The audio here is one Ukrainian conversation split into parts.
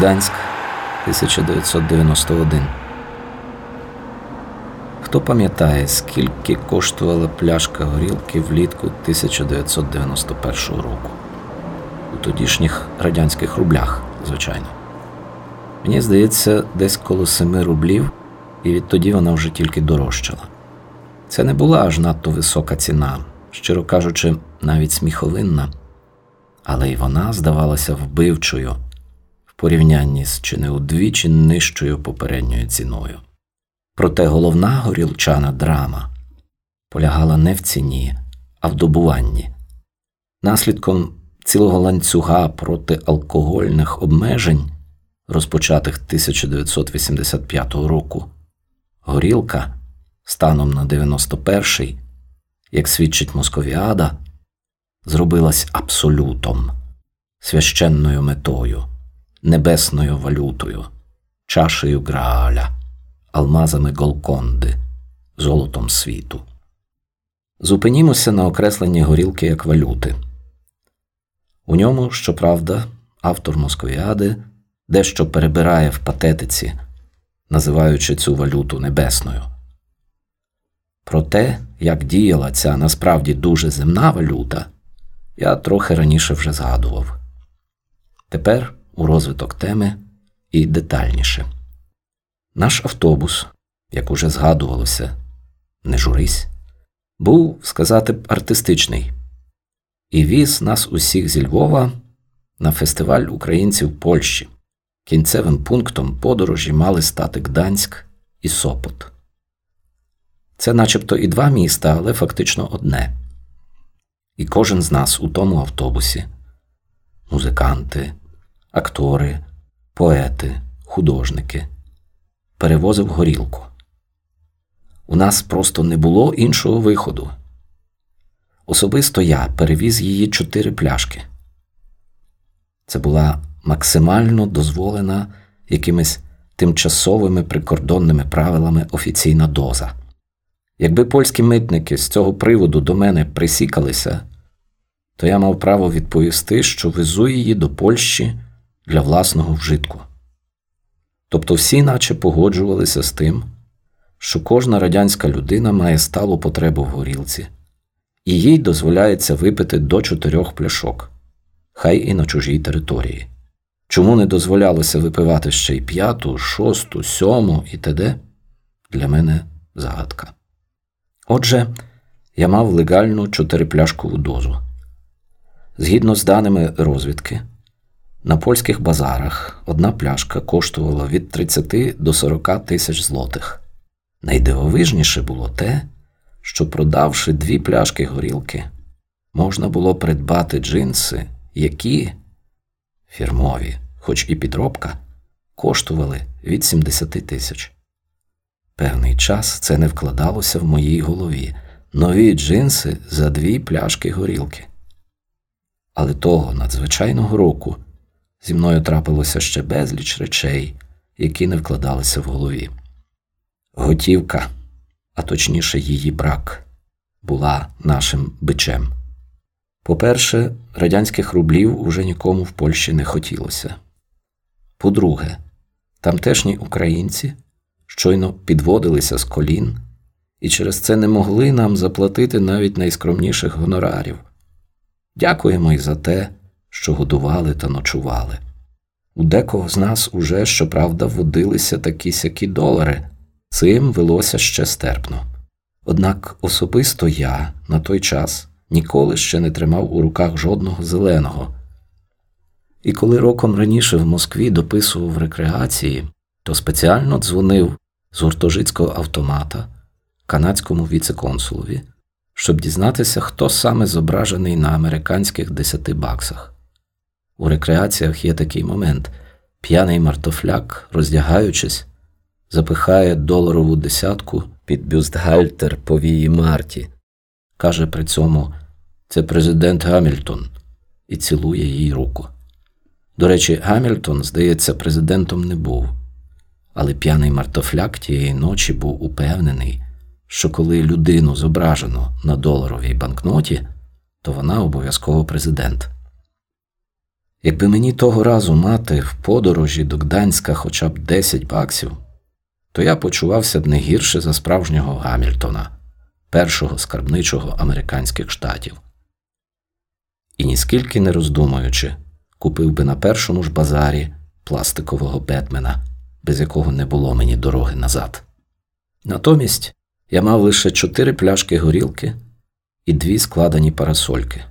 Гданськ 1991. Хто пам'ятає, скільки коштувала пляшка горілки влітку 1991 року? У тодішніх радянських рублях, звичайно. Мені здається, десь коло 7 рублів, і відтоді вона вже тільки дорожчала. Це не була аж надто висока ціна, щиро кажучи, навіть сміховинна, але й вона здавалася вбивчою порівнянні з чи не удвічі нижчою попередньою ціною. Проте головна горілчана драма полягала не в ціні, а в добуванні. Наслідком цілого ланцюга протиалкогольних обмежень, розпочатих 1985 року, горілка станом на 91-й, як свідчить Московіада, зробилась абсолютом, священною метою, небесною валютою, чашею Грааля, алмазами Голконди, золотом світу. Зупинімося на окресленні горілки як валюти. У ньому, щоправда, автор Московіади дещо перебирає в патетиці, називаючи цю валюту небесною. Про те, як діяла ця насправді дуже земна валюта, я трохи раніше вже згадував. Тепер у розвиток теми і детальніше. Наш автобус, як уже згадувалося, не журись, був, сказати б, артистичний і віз нас усіх зі Львова на фестиваль українців Польщі. Кінцевим пунктом подорожі мали стати Гданськ і Сопот. Це начебто і два міста, але фактично одне. І кожен з нас у тому автобусі музиканти, актори, поети, художники перевозив горілку. У нас просто не було іншого виходу. Особисто я перевіз її чотири пляшки. Це була максимально дозволена якимись тимчасовими прикордонними правилами офіційна доза. Якби польські митники з цього приводу до мене присікалися, то я мав право відповісти, що везу її до Польщі для власного вжитку. Тобто всі наче погоджувалися з тим, що кожна радянська людина має сталу потребу в горілці, і їй дозволяється випити до чотирьох пляшок, хай і на чужій території. Чому не дозволялося випивати ще й п'яту, шосту, сьому і т.д. для мене загадка. Отже, я мав легальну чотирипляшкову дозу. Згідно з даними розвідки, на польських базарах одна пляшка коштувала від 30 до 40 тисяч злотих. Найдивовижніше було те, що, продавши дві пляшки горілки, можна було придбати джинси, які фірмові, хоч і підробка, коштували від 70 тисяч. Певний час це не вкладалося в моїй голові нові джинси за дві пляшки горілки. Але того надзвичайного року зі мною трапилося ще безліч речей, які не вкладалися в голові. Готівка, а точніше, її брак, була нашим бичем. По-перше, радянських рублів уже нікому в Польщі не хотілося. По-друге, тамтешні українці щойно підводилися з колін і через це не могли нам заплатити навіть найскромніших гонорарів. Дякуємо й за те, що годували та ночували. У декого з нас уже, щоправда, водилися такі сякі долари, цим велося ще стерпно. Однак особисто я на той час ніколи ще не тримав у руках жодного зеленого. І коли роком раніше в Москві дописував рекреації, то спеціально дзвонив з гуртожицького автомата канадському віце-консулові, щоб дізнатися, хто саме зображений на американських 10 баксах. У рекреаціях є такий момент п'яний мартофляк, роздягаючись, запихає доларову десятку під бюстгальтер повії Марті, каже при цьому це президент Гамільтон і цілує їй руку. До речі, Гамільтон, здається, президентом не був, але п'яний мартофляк тієї ночі був упевнений, що коли людину зображено на доларовій банкноті, то вона обов'язково президент. Якби мені того разу мати в подорожі до Гданська хоча б 10 баксів, то я почувався б не гірше за справжнього Гамільтона, першого скарбничого американських штатів. І ніскільки не роздумуючи, купив би на першому ж базарі пластикового Бетмена, без якого не було мені дороги назад. Натомість я мав лише чотири пляшки горілки і дві складені парасольки.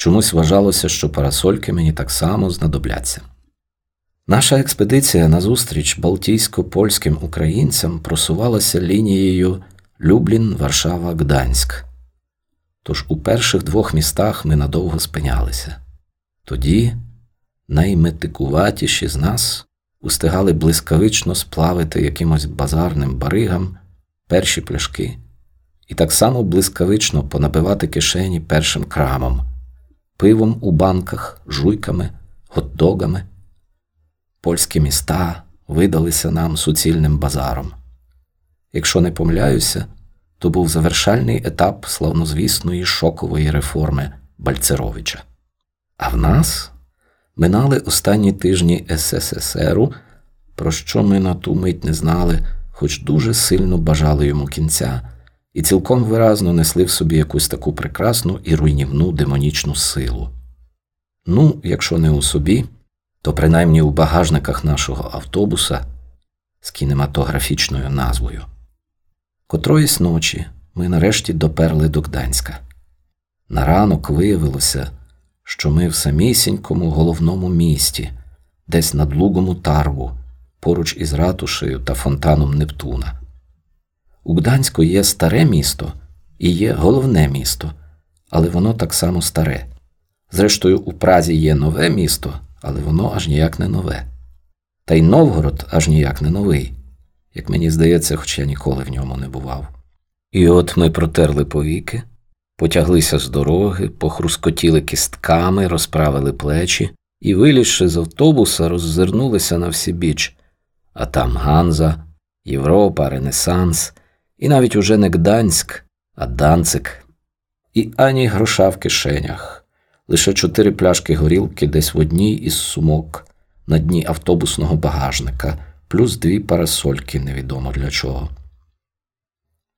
Чомусь вважалося, що парасольки мені так само знадобляться. Наша експедиція назустріч балтійсько-польським українцям просувалася лінією Люблін, Варшава, Гданськ. Тож у перших двох містах ми надовго спинялися. Тоді найметикуватіші з нас устигали блискавично сплавити якимось базарним баригам перші пляшки, і так само блискавично понабивати кишені першим крамом, пивом у банках, жуйками, гот-догами. Польські міста видалися нам суцільним базаром. Якщо не помиляюся, то був завершальний етап славнозвісної шокової реформи Бальцеровича. А в нас минали останні тижні СССРу, про що ми на ту мить не знали, хоч дуже сильно бажали йому кінця, і цілком виразно несли в собі якусь таку прекрасну і руйнівну демонічну силу. Ну, якщо не у собі, то принаймні у багажниках нашого автобуса з кінематографічною назвою. Котроїсь ночі ми нарешті доперли до Гданська. На ранок виявилося, що ми в самісінькому головному місті, десь над лугом тарву, поруч із ратушею та фонтаном Нептуна. У Гданську є старе місто і є головне місто, але воно так само старе. Зрештою, у Празі є нове місто, але воно аж ніяк не нове. Та й Новгород аж ніяк не новий, як мені здається, хоч я ніколи в ньому не бував. І от ми протерли повіки, потяглися з дороги, похрускотіли кістками, розправили плечі і, вилізши з автобуса, роззирнулися на всі біч, а там Ганза, Європа, Ренесанс, і навіть уже не Гданськ, а Данцик, і ані гроша в кишенях, лише чотири пляшки горілки десь в одній із сумок на дні автобусного багажника, плюс дві парасольки невідомо для чого.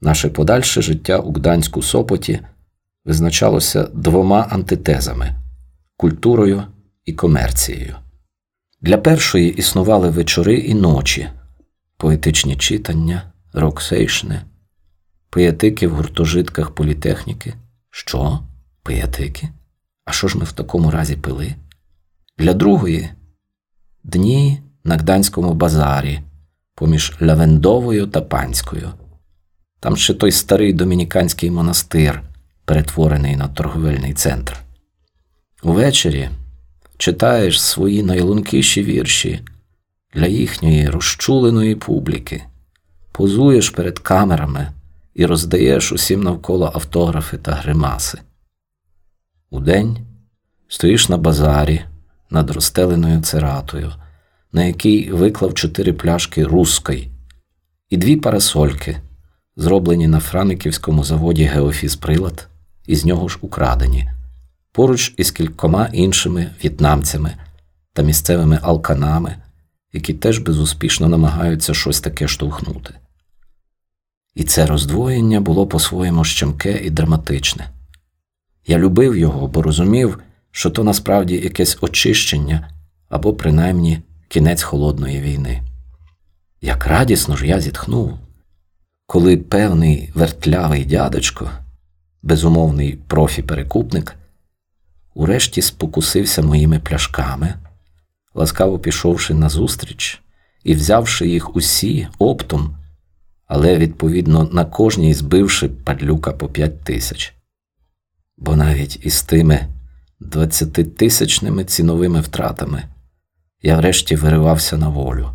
Наше подальше життя у Гданську Сопоті визначалося двома антитезами культурою і комерцією. Для першої існували вечори і ночі, поетичні читання, роксейшни, пиятики в гуртожитках політехніки. Що? Пиятики? А що ж ми в такому разі пили? Для другої дні на Гданському базарі поміж Лавендовою та Панською. Там ще той старий домініканський монастир, перетворений на торговельний центр. Увечері читаєш свої найлункіші вірші для їхньої розчуленої публіки, позуєш перед камерами і роздаєш усім навколо автографи та гримаси. Удень стоїш на базарі над розстеленою цератою, на якій виклав чотири пляшки руской і дві парасольки, зроблені на Франиківському заводі Геофіз Прилад, і з нього ж украдені поруч із кількома іншими в'єтнамцями та місцевими алканами, які теж безуспішно намагаються щось таке штовхнути. І це роздвоєння було по-своєму щемке і драматичне. Я любив його, бо розумів, що то насправді якесь очищення або принаймні кінець холодної війни. Як радісно ж я зітхнув, коли певний вертлявий дядечко, безумовний профі-перекупник, урешті спокусився моїми пляшками, ласкаво пішовши назустріч і взявши їх усі оптом, але, відповідно, на кожній збивши падлюка по п'ять тисяч. Бо навіть із тими двадцятитисячними ціновими втратами я врешті виривався на волю.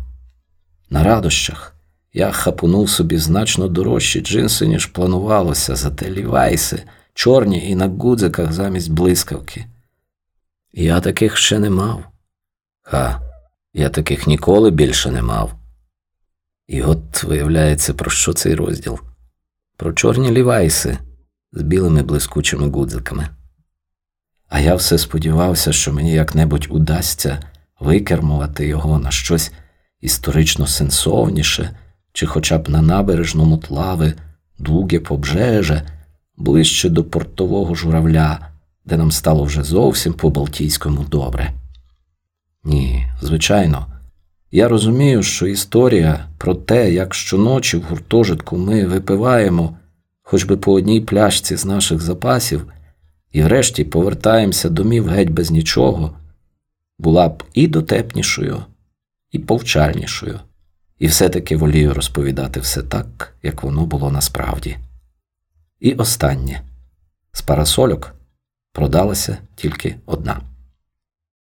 На радощах я хапунув собі значно дорожчі джинси, ніж планувалося, зате лівайси, чорні і на гудзиках замість блискавки. Я таких ще не мав. Ха, я таких ніколи більше не мав. І от виявляється, про що цей розділ? Про чорні лівайси з білими блискучими гудзиками. А я все сподівався, що мені як-небудь удасться викермувати його на щось історично сенсовніше, чи хоча б на набережному тлави, дуге побжеже, ближче до портового журавля, де нам стало вже зовсім по Балтійському добре. Ні, звичайно, я розумію, що історія про те, як щоночі в гуртожитку ми випиваємо хоч би по одній пляшці з наших запасів, і врешті повертаємося домів геть без нічого, була б і дотепнішою, і повчальнішою, і все-таки волію розповідати все так, як воно було насправді. І останнє з парасольок продалася тільки одна.